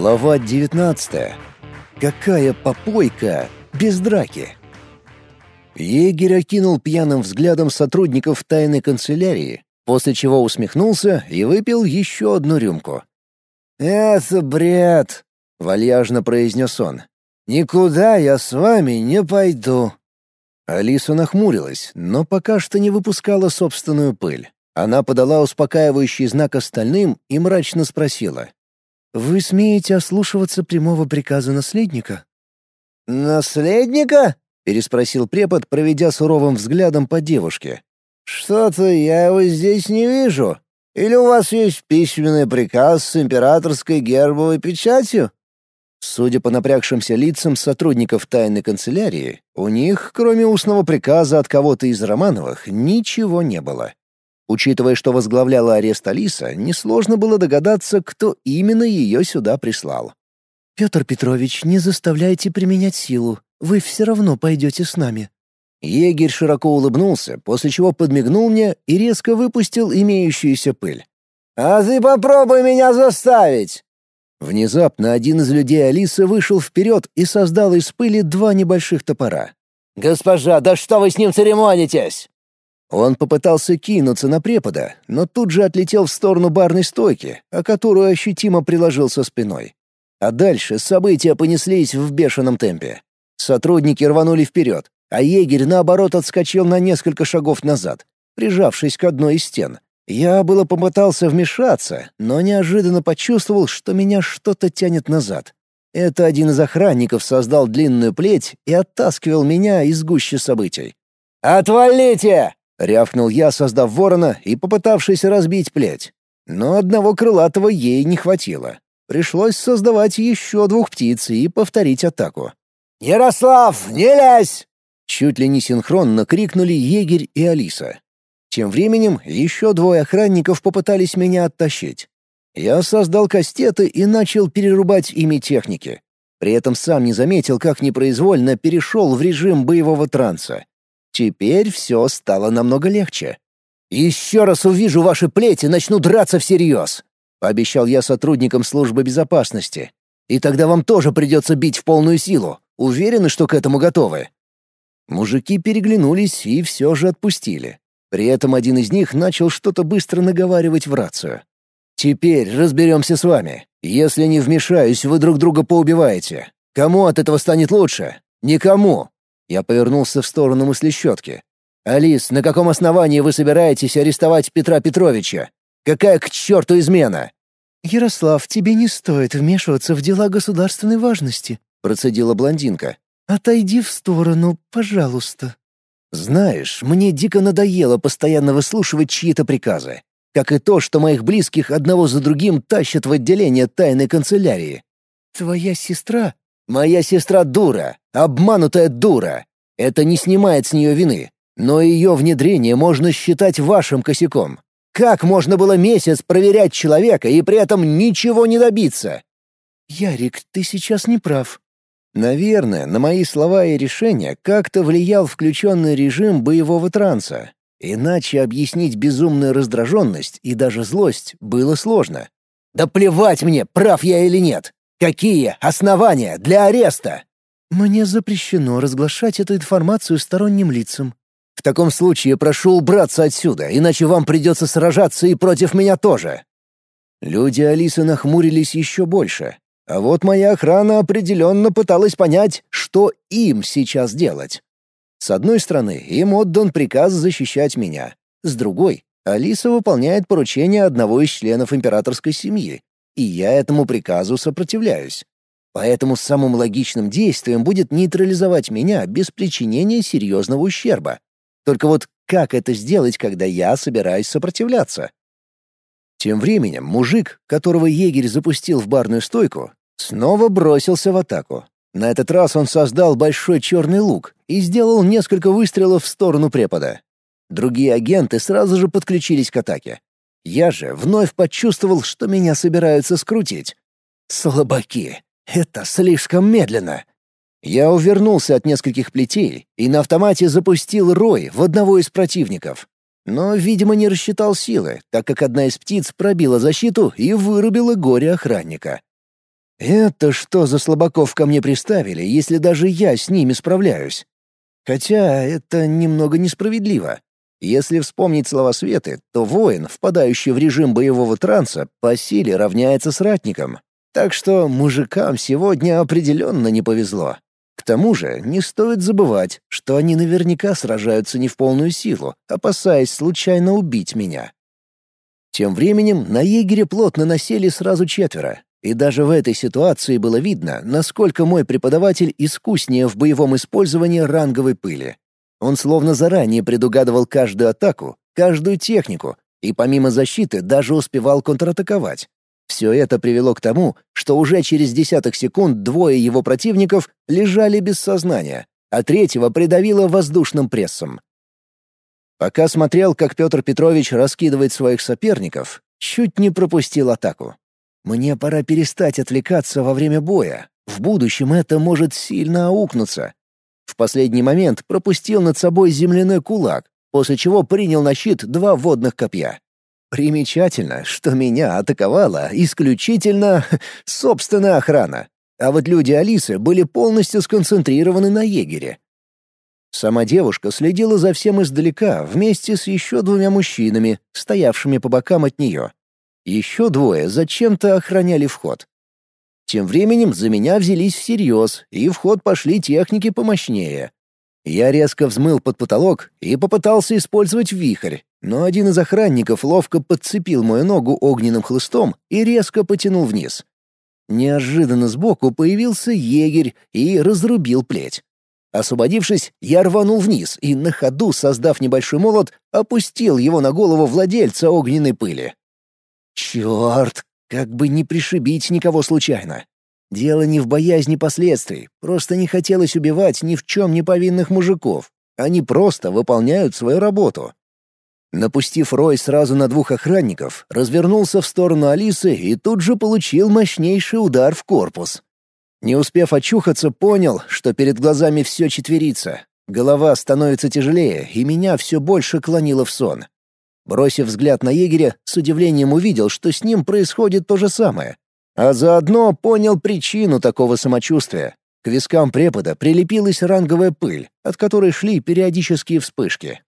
Глава 19. Какая попойка без драки. Егерь окинул пьяным взглядом сотрудников тайной канцелярии, после чего усмехнулся и выпил еще одну рюмку. «Это бред!» — вальяжно произнес он. «Никуда я с вами не пойду». Алиса нахмурилась, но пока что не выпускала собственную пыль. Она подала успокаивающий знак остальным и мрачно спросила. «Вы смеете ослушиваться прямого приказа наследника?» «Наследника?» — переспросил препод, проведя суровым взглядом по девушке. «Что-то я его здесь не вижу. Или у вас есть письменный приказ с императорской гербовой печатью?» Судя по напрягшимся лицам сотрудников тайной канцелярии, у них, кроме устного приказа от кого-то из Романовых, ничего не было. Учитывая, что возглавляла арест Алиса, несложно было догадаться, кто именно ее сюда прислал. «Петр Петрович, не заставляйте применять силу. Вы все равно пойдете с нами». Егерь широко улыбнулся, после чего подмигнул мне и резко выпустил имеющуюся пыль. «А ты попробуй меня заставить!» Внезапно один из людей Алисы вышел вперед и создал из пыли два небольших топора. «Госпожа, да что вы с ним церемонитесь?» Он попытался кинуться на препода, но тут же отлетел в сторону барной стойки, о которую ощутимо приложился спиной. А дальше события понеслись в бешеном темпе. Сотрудники рванули вперед, а егерь, наоборот, отскочил на несколько шагов назад, прижавшись к одной из стен. Я было попытался вмешаться, но неожиданно почувствовал, что меня что-то тянет назад. Это один из охранников создал длинную плеть и оттаскивал меня из гуще событий. «Отвалите!» Рявкнул я, создав ворона и попытавшись разбить плеть. Но одного крылатого ей не хватило. Пришлось создавать еще двух птиц и повторить атаку. «Ярослав, не лезь!» Чуть ли не синхронно крикнули егерь и Алиса. Тем временем еще двое охранников попытались меня оттащить. Я создал кастеты и начал перерубать ими техники. При этом сам не заметил, как непроизвольно перешел в режим боевого транса. Теперь все стало намного легче. «Еще раз увижу ваши плети, начну драться всерьез», — пообещал я сотрудникам службы безопасности. «И тогда вам тоже придется бить в полную силу. Уверены, что к этому готовы?» Мужики переглянулись и все же отпустили. При этом один из них начал что-то быстро наговаривать в рацию. «Теперь разберемся с вами. Если не вмешаюсь, вы друг друга поубиваете. Кому от этого станет лучше? Никому. Я повернулся в сторону мыслещетки. «Алис, на каком основании вы собираетесь арестовать Петра Петровича? Какая к черту измена?» «Ярослав, тебе не стоит вмешиваться в дела государственной важности», — процедила блондинка. «Отойди в сторону, пожалуйста». «Знаешь, мне дико надоело постоянно выслушивать чьи-то приказы. Как и то, что моих близких одного за другим тащат в отделение тайной канцелярии». «Твоя сестра Моя сестра дура, обманутая дура. Это не снимает с нее вины, но ее внедрение можно считать вашим косяком. Как можно было месяц проверять человека и при этом ничего не добиться? Ярик, ты сейчас не прав. Наверное, на мои слова и решения как-то влиял включенный режим боевого транса. Иначе объяснить безумную раздраженность и даже злость было сложно. «Да плевать мне, прав я или нет! Какие основания для ареста? Мне запрещено разглашать эту информацию сторонним лицам. В таком случае прошу убраться отсюда, иначе вам придется сражаться и против меня тоже. Люди Алисы нахмурились еще больше. А вот моя охрана определенно пыталась понять, что им сейчас делать. С одной стороны, им отдан приказ защищать меня. С другой, Алиса выполняет поручение одного из членов императорской семьи, и я этому приказу сопротивляюсь. Поэтому самым логичным действием будет нейтрализовать меня без причинения серьезного ущерба. Только вот как это сделать, когда я собираюсь сопротивляться? Тем временем мужик, которого егерь запустил в барную стойку, снова бросился в атаку. На этот раз он создал большой черный лук и сделал несколько выстрелов в сторону препода. Другие агенты сразу же подключились к атаке. Я же вновь почувствовал, что меня собираются скрутить. Слабаки, это слишком медленно. Я увернулся от нескольких плетей и на автомате запустил рой в одного из противников. Но, видимо, не рассчитал силы, так как одна из птиц пробила защиту и вырубила горе охранника. Это что за слабаков ко мне приставили, если даже я с ними справляюсь? Хотя это немного несправедливо. Если вспомнить слова Светы, то воин, впадающий в режим боевого транса, по силе равняется с ратником. Так что мужикам сегодня определенно не повезло. К тому же не стоит забывать, что они наверняка сражаются не в полную силу, опасаясь случайно убить меня. Тем временем на егере плотно насели сразу четверо, и даже в этой ситуации было видно, насколько мой преподаватель искуснее в боевом использовании ранговой пыли. Он словно заранее предугадывал каждую атаку, каждую технику, и помимо защиты даже успевал контратаковать. Все это привело к тому, что уже через десяток секунд двое его противников лежали без сознания, а третьего придавило воздушным прессом. Пока смотрел, как Петр Петрович раскидывает своих соперников, чуть не пропустил атаку. Мне пора перестать отвлекаться во время боя. В будущем это может сильно аукнуться. В последний момент пропустил над собой земляной кулак, после чего принял на щит два водных копья. Примечательно, что меня атаковала исключительно собственная охрана, а вот люди Алисы были полностью сконцентрированы на егере. Сама девушка следила за всем издалека вместе с еще двумя мужчинами, стоявшими по бокам от нее. Еще двое зачем-то охраняли вход. Тем временем за меня взялись всерьез, и в ход пошли техники помощнее. Я резко взмыл под потолок и попытался использовать вихрь, но один из охранников ловко подцепил мою ногу огненным хлыстом и резко потянул вниз. Неожиданно сбоку появился егерь и разрубил плеть. Освободившись, я рванул вниз и на ходу, создав небольшой молот, опустил его на голову владельца огненной пыли. Черт, как бы не пришибить никого случайно. Дело не в боязни последствий, просто не хотелось убивать ни в чем не повинных мужиков. Они просто выполняют свою работу. Напустив рой сразу на двух охранников, развернулся в сторону Алисы и тут же получил мощнейший удар в корпус. Не успев очухаться, понял, что перед глазами все четверится. Голова становится тяжелее, и меня все больше клонило в сон. Бросив взгляд на егеря, с удивлением увидел, что с ним происходит то же самое. А заодно понял причину такого самочувствия. К вискам препода прилепилась ранговая пыль, от которой шли периодические вспышки.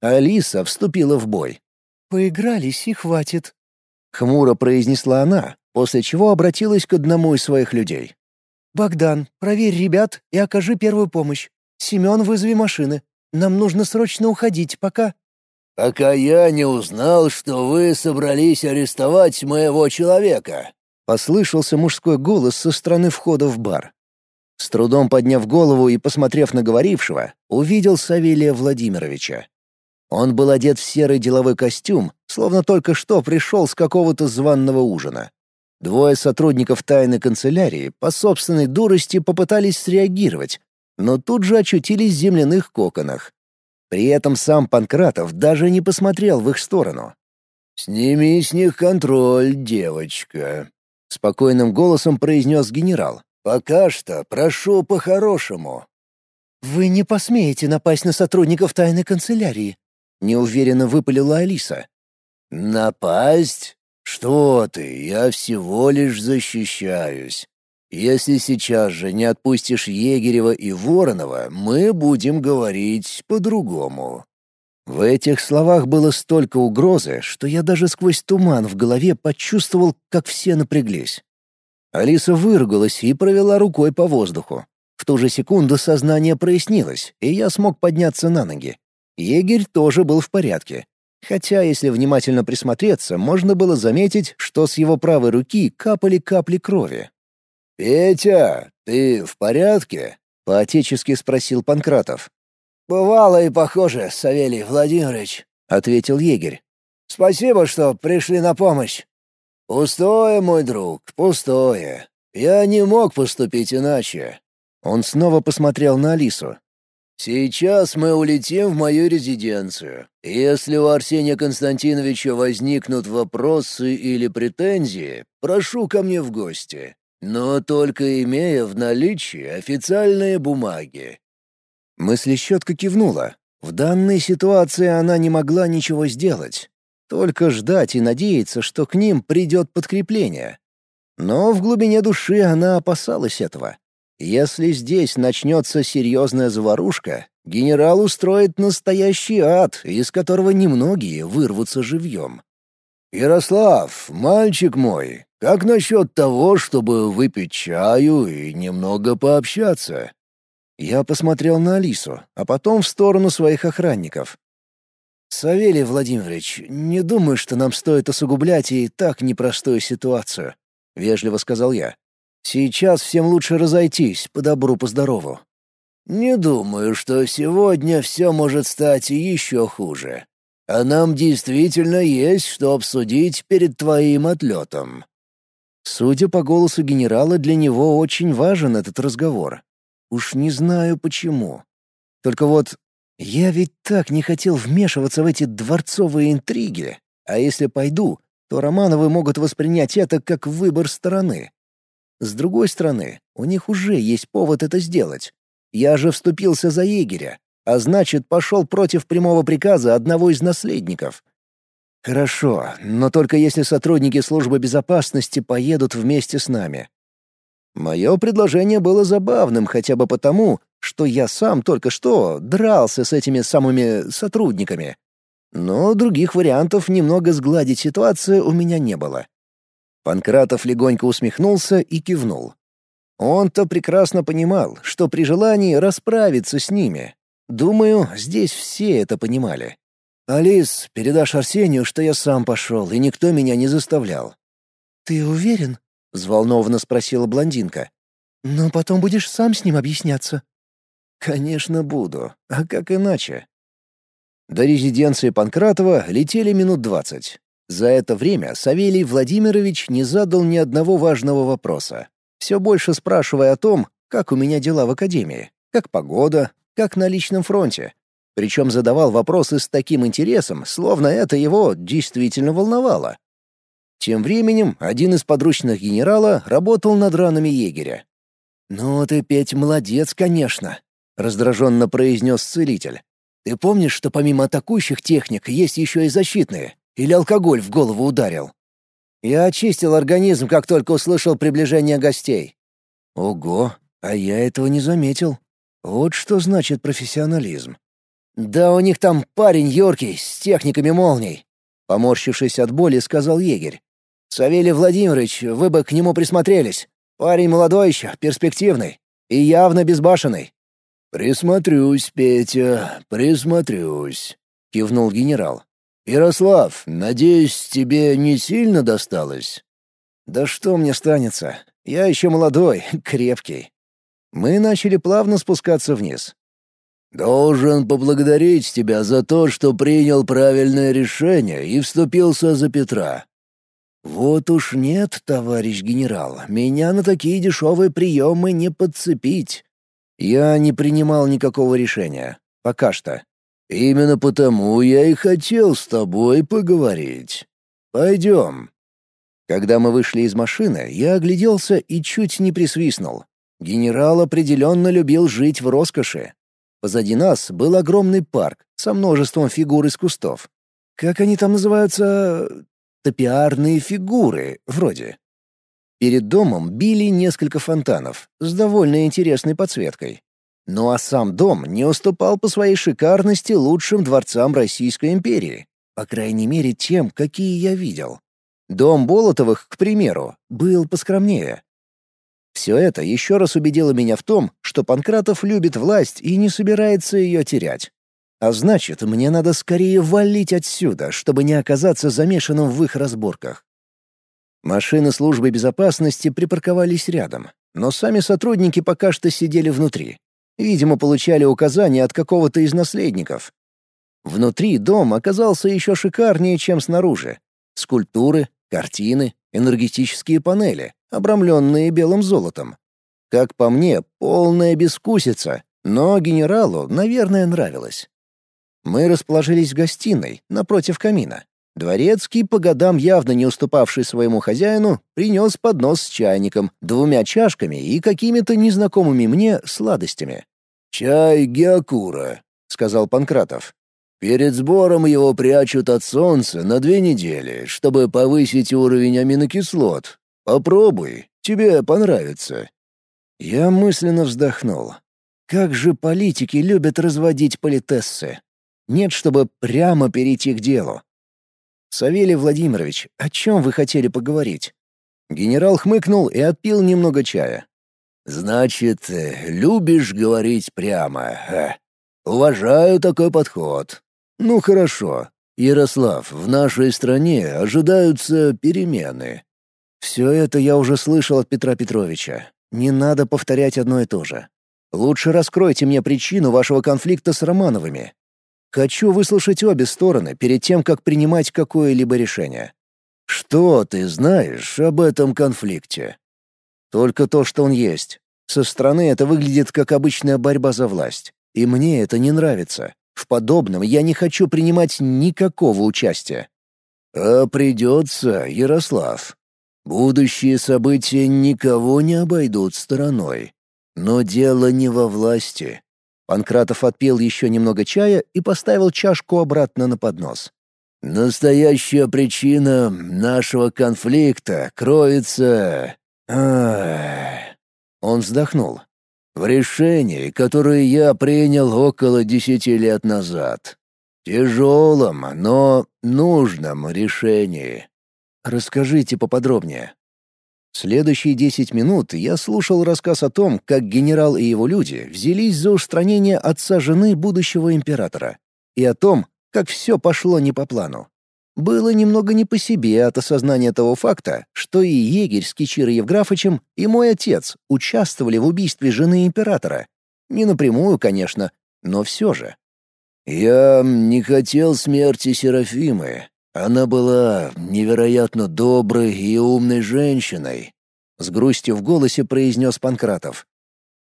Алиса вступила в бой. «Поигрались и хватит», — хмуро произнесла она, после чего обратилась к одному из своих людей. «Богдан, проверь ребят и окажи первую помощь. Семен, вызови машины. Нам нужно срочно уходить, пока...» «Пока я не узнал, что вы собрались арестовать моего человека», — послышался мужской голос со стороны входа в бар. С трудом подняв голову и посмотрев на говорившего, увидел Савелия Владимировича. Он был одет в серый деловой костюм, словно только что пришел с какого-то званного ужина. Двое сотрудников тайной канцелярии по собственной дурости попытались среагировать, но тут же очутились в земляных коконах. При этом сам Панкратов даже не посмотрел в их сторону. «Сними с них контроль, девочка», — спокойным голосом произнес генерал. «Пока что прошу по-хорошему». «Вы не посмеете напасть на сотрудников тайной канцелярии», — неуверенно выпалила Алиса. «Напасть? Что ты, я всего лишь защищаюсь. Если сейчас же не отпустишь Егерева и Воронова, мы будем говорить по-другому». В этих словах было столько угрозы, что я даже сквозь туман в голове почувствовал, как все напряглись. Алиса выругалась и провела рукой по воздуху. В ту же секунду сознание прояснилось, и я смог подняться на ноги. Егерь тоже был в порядке. Хотя, если внимательно присмотреться, можно было заметить, что с его правой руки капали капли крови. «Петя, ты в порядке?» — поотечески спросил Панкратов. «Бывало и похоже, Савелий Владимирович», — ответил егерь. «Спасибо, что пришли на помощь». «Пустое, мой друг, пустое. Я не мог поступить иначе». Он снова посмотрел на Алису. «Сейчас мы улетим в мою резиденцию. Если у Арсения Константиновича возникнут вопросы или претензии, прошу ко мне в гости но только имея в наличии официальные бумаги. Мыслещетка кивнула. В данной ситуации она не могла ничего сделать. Только ждать и надеяться, что к ним придет подкрепление. Но в глубине души она опасалась этого. Если здесь начнется серьезная заварушка, генерал устроит настоящий ад, из которого немногие вырвутся живьем. «Ярослав, мальчик мой, как насчет того, чтобы выпить чаю и немного пообщаться?» Я посмотрел на Алису, а потом в сторону своих охранников. «Савелий Владимирович, не думаю, что нам стоит усугублять и так непростую ситуацию», — вежливо сказал я. «Сейчас всем лучше разойтись, по добру, по здорову». «Не думаю, что сегодня все может стать еще хуже. А нам действительно есть что обсудить перед твоим отлетом». Судя по голосу генерала, для него очень важен этот разговор. Уж не знаю почему. Только вот я ведь так не хотел вмешиваться в эти дворцовые интриги. А если пойду, то Романовы могут воспринять это как выбор стороны. С другой стороны, у них уже есть повод это сделать. Я же вступился за егеря, а значит, пошел против прямого приказа одного из наследников. Хорошо, но только если сотрудники службы безопасности поедут вместе с нами. Мое предложение было забавным хотя бы потому, что я сам только что дрался с этими самыми сотрудниками. Но других вариантов немного сгладить ситуацию у меня не было. Панкратов легонько усмехнулся и кивнул. Он-то прекрасно понимал, что при желании расправиться с ними. Думаю, здесь все это понимали. «Алис, передашь Арсению, что я сам пошел, и никто меня не заставлял». «Ты уверен?» — взволнованно спросила блондинка. «Но потом будешь сам с ним объясняться». «Конечно буду. А как иначе?» До резиденции Панкратова летели минут двадцать. За это время Савелий Владимирович не задал ни одного важного вопроса, все больше спрашивая о том, как у меня дела в академии, как погода, как на личном фронте. Причем задавал вопросы с таким интересом, словно это его действительно волновало. Тем временем один из подручных генерала работал над ранами егеря. «Ну ты, Петь, молодец, конечно», — раздраженно произнес целитель. «Ты помнишь, что помимо атакующих техник есть еще и защитные? Или алкоголь в голову ударил?» «Я очистил организм, как только услышал приближение гостей». «Ого, а я этого не заметил. Вот что значит профессионализм». «Да у них там парень юркий, с техниками молний», — поморщившись от боли, сказал егерь. Савелий Владимирович, вы бы к нему присмотрелись. Парень молодой еще, перспективный и явно безбашенный». «Присмотрюсь, Петя, присмотрюсь», — кивнул генерал. «Ярослав, надеюсь, тебе не сильно досталось?» «Да что мне станется? Я еще молодой, крепкий». Мы начали плавно спускаться вниз. «Должен поблагодарить тебя за то, что принял правильное решение и вступился за Петра. «Вот уж нет, товарищ генерал, меня на такие дешевые приемы не подцепить. Я не принимал никакого решения. Пока что». «Именно потому я и хотел с тобой поговорить. Пойдем». Когда мы вышли из машины, я огляделся и чуть не присвистнул. Генерал определенно любил жить в роскоши. Позади нас был огромный парк со множеством фигур из кустов. Как они там называются? Топиарные фигуры, вроде. Перед домом били несколько фонтанов с довольно интересной подсветкой. Ну а сам дом не уступал по своей шикарности лучшим дворцам Российской империи, по крайней мере тем, какие я видел. Дом Болотовых, к примеру, был поскромнее. Все это еще раз убедило меня в том, что Панкратов любит власть и не собирается ее терять. А значит, мне надо скорее валить отсюда, чтобы не оказаться замешанным в их разборках. Машины службы безопасности припарковались рядом, но сами сотрудники пока что сидели внутри. Видимо, получали указания от какого-то из наследников. Внутри дом оказался еще шикарнее, чем снаружи. Скульптуры, картины, энергетические панели, обрамленные белым золотом. Как по мне, полная бескусица, но генералу, наверное, нравилось. Мы расположились в гостиной, напротив камина. Дворецкий, по годам явно не уступавший своему хозяину, принес поднос с чайником, двумя чашками и какими-то незнакомыми мне сладостями. «Чай Геокура», — сказал Панкратов. «Перед сбором его прячут от солнца на две недели, чтобы повысить уровень аминокислот. Попробуй, тебе понравится». Я мысленно вздохнул. Как же политики любят разводить политессы. Нет, чтобы прямо перейти к делу. «Савелий Владимирович, о чем вы хотели поговорить?» Генерал хмыкнул и отпил немного чая. «Значит, любишь говорить прямо. Уважаю такой подход. Ну хорошо. Ярослав, в нашей стране ожидаются перемены. Все это я уже слышал от Петра Петровича. Не надо повторять одно и то же. Лучше раскройте мне причину вашего конфликта с Романовыми. Хочу выслушать обе стороны перед тем, как принимать какое-либо решение. Что ты знаешь об этом конфликте? Только то, что он есть. Со стороны это выглядит как обычная борьба за власть. И мне это не нравится. В подобном я не хочу принимать никакого участия. А придется, Ярослав. Будущие события никого не обойдут стороной. Но дело не во власти. Панкратов отпил еще немного чая и поставил чашку обратно на поднос. Настоящая причина нашего конфликта кроется... Он вздохнул. В решении, которое я принял около десяти лет назад. Тяжелом, но нужном решении. Расскажите поподробнее. Следующие десять минут я слушал рассказ о том, как генерал и его люди взялись за устранение отца жены будущего императора, и о том, как все пошло не по плану. Было немного не по себе от осознания того факта, что и егерь с Кичирой Евграфычем, и мой отец участвовали в убийстве жены императора. Не напрямую, конечно, но все же. «Я не хотел смерти Серафимы. Она была невероятно доброй и умной женщиной», — с грустью в голосе произнес Панкратов.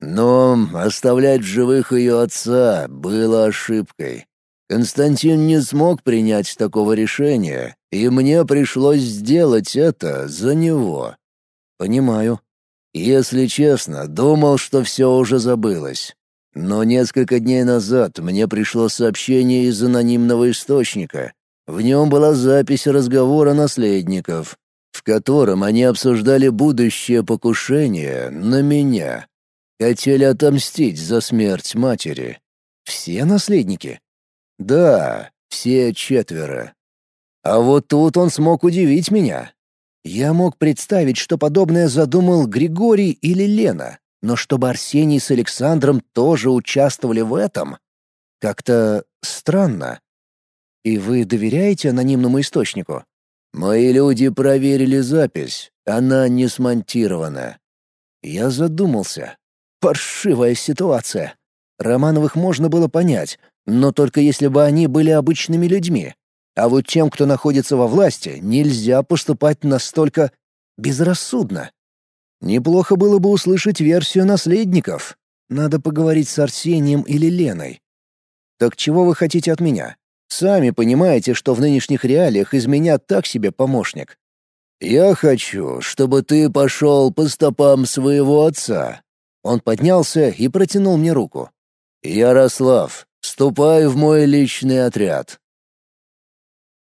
«Но оставлять в живых ее отца было ошибкой. Константин не смог принять такого решения, и мне пришлось сделать это за него. Понимаю. Если честно, думал, что все уже забылось. Но несколько дней назад мне пришло сообщение из анонимного источника. В нем была запись разговора наследников, в котором они обсуждали будущее покушение на меня. Хотели отомстить за смерть матери. Все наследники? Да, все четверо. А вот тут он смог удивить меня. Я мог представить, что подобное задумал Григорий или Лена, но чтобы Арсений с Александром тоже участвовали в этом, как-то странно. И вы доверяете анонимному источнику? Мои люди проверили запись, она не смонтирована. Я задумался. Паршивая ситуация. Романовых можно было понять, но только если бы они были обычными людьми. А вот тем, кто находится во власти, нельзя поступать настолько безрассудно. Неплохо было бы услышать версию наследников. Надо поговорить с Арсением или Леной. Так чего вы хотите от меня? Сами понимаете, что в нынешних реалиях из меня так себе помощник. Я хочу, чтобы ты пошел по стопам своего отца. Он поднялся и протянул мне руку. Ярослав, Вступай в мой личный отряд.